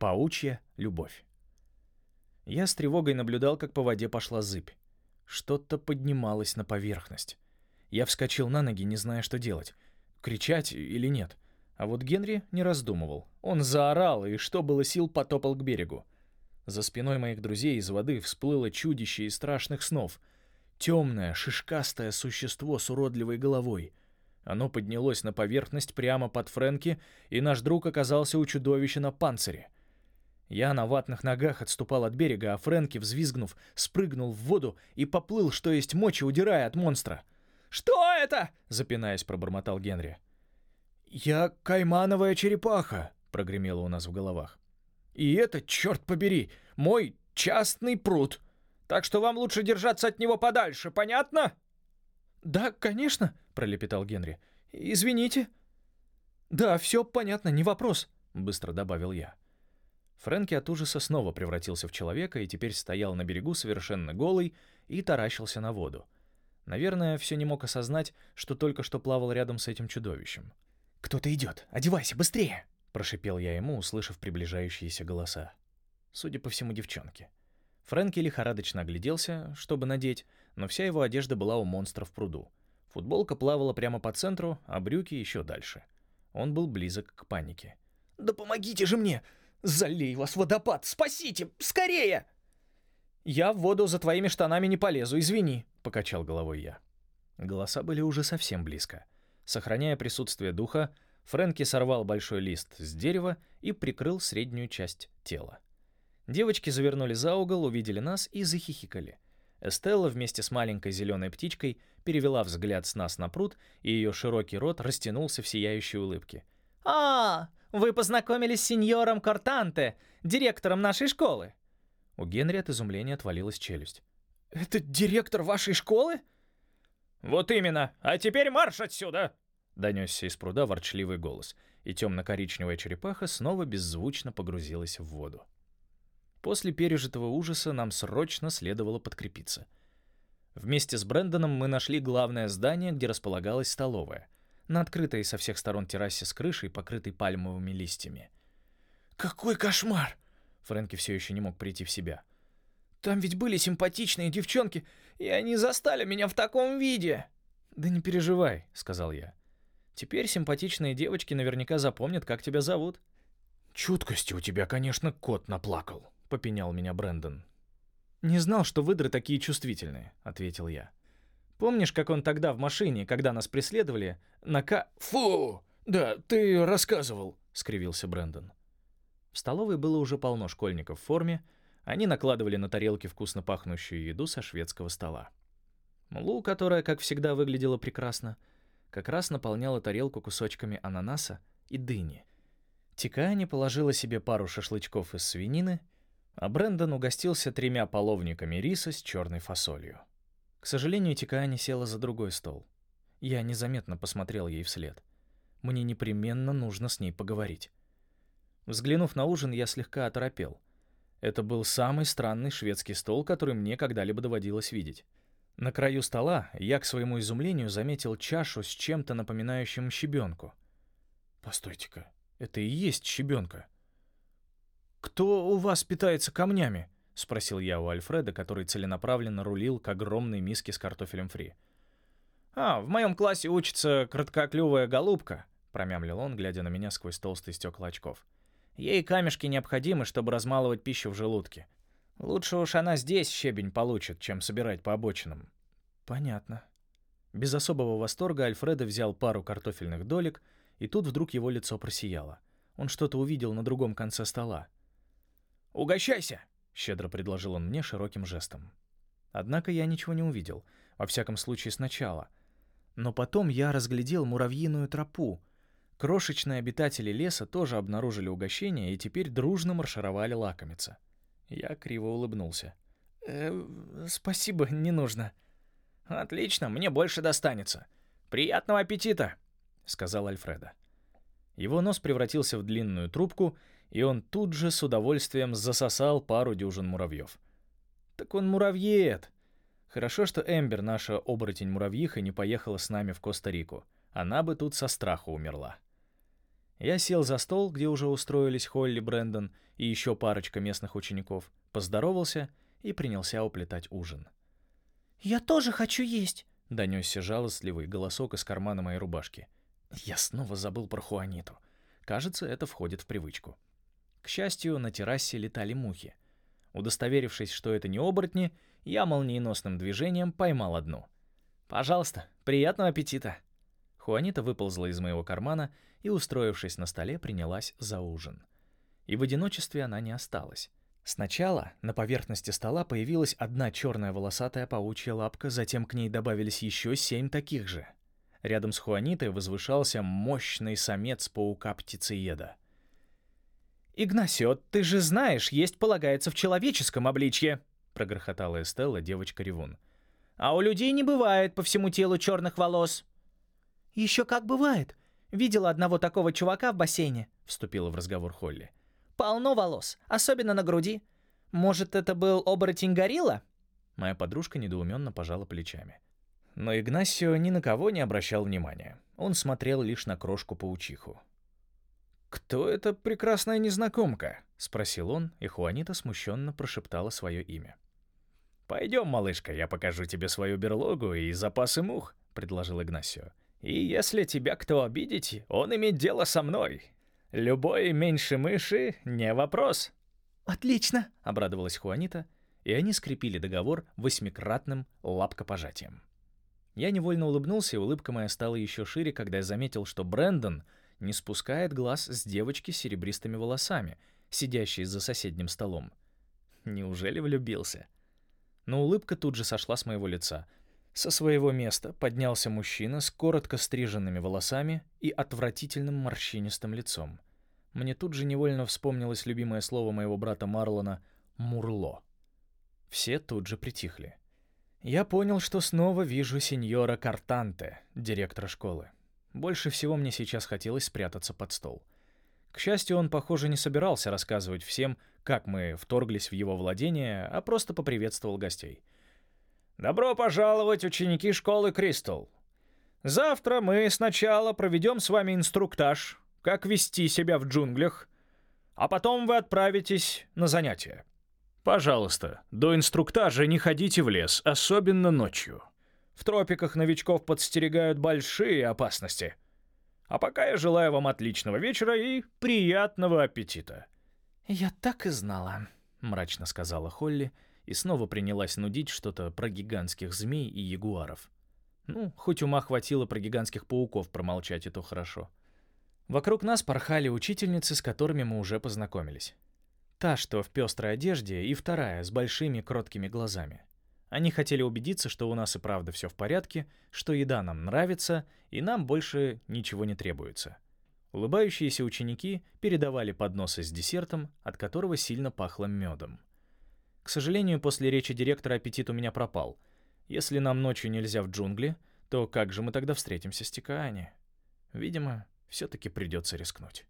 Паучья любовь. Я с тревогой наблюдал, как по воде пошла зыбь. Что-то поднималось на поверхность. Я вскочил на ноги, не зная, что делать. Кричать или нет. А вот Генри не раздумывал. Он заорал и, что было сил, потопал к берегу. За спиной моих друзей из воды всплыло чудище из страшных снов. Темное, шишкастое существо с уродливой головой. Оно поднялось на поверхность прямо под Фрэнки, и наш друг оказался у чудовища на панцире. Я на ватных ногах отступал от берега, а Фрэнки, взвизгнув, спрыгнул в воду и поплыл, что есть мочи, удирая от монстра. «Что это?» — запинаясь, пробормотал Генри. «Я каймановая черепаха», — прогремело у нас в головах. «И это, черт побери, мой частный пруд. Так что вам лучше держаться от него подальше, понятно?» «Да, конечно», — пролепетал Генри. «Извините». «Да, все понятно, не вопрос», — быстро добавил я. Фрэнки от ужаса снова превратился в человека и теперь стоял на берегу совершенно голый и таращился на воду. Наверное, все не мог осознать, что только что плавал рядом с этим чудовищем. «Кто-то идет! Одевайся, быстрее!» — прошипел я ему, услышав приближающиеся голоса. Судя по всему, девчонки. Фрэнки лихорадочно огляделся, чтобы надеть, но вся его одежда была у монстра в пруду. Футболка плавала прямо по центру, а брюки еще дальше. Он был близок к панике. «Да помогите же мне! Залей вас водопад! Спасите! Скорее!» «Я в воду за твоими штанами не полезу, извини», — покачал головой я. Голоса были уже совсем близко. Сохраняя присутствие духа, Фрэнки сорвал большой лист с дерева и прикрыл среднюю часть тела. Девочки завернули за угол, увидели нас и захихикали. Эстелла вместе с маленькой зеленой птичкой перевела взгляд с нас на пруд, и ее широкий рот растянулся в сияющей улыбке. «А, вы познакомились с сеньором Кортанте, директором нашей школы!» У Генри от изумления отвалилась челюсть. «Это директор вашей школы?» «Вот именно! А теперь марш отсюда!» Донесся из пруда ворчливый голос, и темно-коричневая черепаха снова беззвучно погрузилась в воду. После пережитого ужаса нам срочно следовало подкрепиться. Вместе с Брэндоном мы нашли главное здание, где располагалась столовая — на открытой со всех сторон террасе с крышей, покрытой пальмовыми листьями. «Какой кошмар!» Фрэнки все еще не мог прийти в себя. «Там ведь были симпатичные девчонки, и они застали меня в таком виде!» «Да не переживай», — сказал я. «Теперь симпатичные девочки наверняка запомнят, как тебя зовут». «Чуткости у тебя, конечно, кот наплакал», — попенял меня Брэндон. «Не знал, что выдры такие чувствительные», — ответил я. Помнишь, как он тогда в машине, когда нас преследовали, на ка... Фу! Да, ты рассказывал, скривился Брэндон. В столовой было уже полно школьников в форме, они накладывали на тарелки вкусно пахнущую еду со шведского стола. Лу, которая, как всегда, выглядела прекрасно, как раз наполняла тарелку кусочками ананаса и дыни. Тикаани положила себе пару шашлычков из свинины, а Брэндон угостился тремя половниками риса с черной фасолью. К сожалению, Тикаани села за другой стол. Я незаметно посмотрел ей вслед. Мне непременно нужно с ней поговорить. Взглянув на ужин, я слегка оторопел. Это был самый странный шведский стол, который мне когда-либо доводилось видеть. На краю стола я, к своему изумлению, заметил чашу с чем-то напоминающим щебенку. Постойте-ка, это и есть щебенка. «Кто у вас питается камнями?» — спросил я у Альфреда, который целенаправленно рулил к огромной миске с картофелем фри. «А, в моем классе учится краткоклювая голубка», — промямлил он, глядя на меня сквозь толстые стекла очков. «Ей камешки необходимы, чтобы размалывать пищу в желудке. Лучше уж она здесь щебень получит, чем собирать по обочинам». «Понятно». Без особого восторга Альфреда взял пару картофельных долек, и тут вдруг его лицо просияло. Он что-то увидел на другом конце стола. «Угощайся!» — щедро предложил он мне широким жестом. Однако я ничего не увидел, во всяком случае сначала. Но потом я разглядел муравьиную тропу. Крошечные обитатели леса тоже обнаружили угощение и теперь дружно маршировали лакомиться. Я криво улыбнулся. «Э, «Спасибо, не нужно». «Отлично, мне больше достанется. Приятного аппетита!» — сказал Альфреда. Его нос превратился в длинную трубку, и он тут же с удовольствием засосал пару дюжин муравьев. Так он муравьед! Хорошо, что Эмбер, наша оборотень-муравьиха, не поехала с нами в Коста-Рику. Она бы тут со страху умерла. Я сел за стол, где уже устроились Холли, Брэндон и еще парочка местных учеников, поздоровался и принялся уплетать ужин. «Я тоже хочу есть», — донесся жалостливый голосок из кармана моей рубашки. Я снова забыл про Хуаниту. Кажется, это входит в привычку. К счастью, на террасе летали мухи. Удостоверившись, что это не оборотни, я молниеносным движением поймал одну. «Пожалуйста, приятного аппетита!» Хуанита выползла из моего кармана и, устроившись на столе, принялась за ужин. И в одиночестве она не осталась. Сначала на поверхности стола появилась одна черная волосатая паучья лапка, затем к ней добавились еще семь таких же. Рядом с Хуанитой возвышался мощный самец паука-птицееда. «Игнасио, ты же знаешь, есть полагается в человеческом обличье!» — прогрохотала Эстелла, девочка-ревун. «А у людей не бывает по всему телу черных волос». «Еще как бывает. Видела одного такого чувака в бассейне», — вступила в разговор Холли. «Полно волос, особенно на груди. Может, это был оборотень горилла?» Моя подружка недоуменно пожала плечами. Но Игнасио ни на кого не обращал внимания. Он смотрел лишь на крошку-паучиху. «Кто эта прекрасная незнакомка?» — спросил он, и Хуанита смущенно прошептала свое имя. «Пойдем, малышка, я покажу тебе свою берлогу и запасы мух», — предложил Игнасио. «И если тебя кто обидит, он имеет дело со мной. Любой меньше мыши — не вопрос». «Отлично», — обрадовалась Хуанита, и они скрепили договор восьмикратным лапкопожатием. Я невольно улыбнулся, и улыбка моя стала еще шире, когда я заметил, что Брэндон не спускает глаз с девочки с серебристыми волосами, сидящей за соседним столом. Неужели влюбился? Но улыбка тут же сошла с моего лица. Со своего места поднялся мужчина с коротко стриженными волосами и отвратительным морщинистым лицом. Мне тут же невольно вспомнилось любимое слово моего брата Марлона «мурло». Все тут же притихли. Я понял, что снова вижу сеньора Картанте, директора школы. Больше всего мне сейчас хотелось спрятаться под стол. К счастью, он, похоже, не собирался рассказывать всем, как мы вторглись в его владение, а просто поприветствовал гостей. «Добро пожаловать, ученики школы Кристал. Завтра мы сначала проведем с вами инструктаж, как вести себя в джунглях, а потом вы отправитесь на занятия. Пожалуйста, до инструктажа не ходите в лес, особенно ночью. В тропиках новичков подстерегают большие опасности. А пока я желаю вам отличного вечера и приятного аппетита. Я так и знала, мрачно сказала Холли и снова принялась нудить что-то про гигантских змей и ягуаров. Ну, хоть ума хватило про гигантских пауков промолчать, и то хорошо. Вокруг нас порхали учительницы, с которыми мы уже познакомились. Та, что в пестрой одежде, и вторая, с большими кроткими глазами. Они хотели убедиться, что у нас и правда все в порядке, что еда нам нравится, и нам больше ничего не требуется. Улыбающиеся ученики передавали подносы с десертом, от которого сильно пахло медом. К сожалению, после речи директора аппетит у меня пропал. Если нам ночью нельзя в джунгли, то как же мы тогда встретимся с Тикаани? Видимо, все-таки придется рискнуть.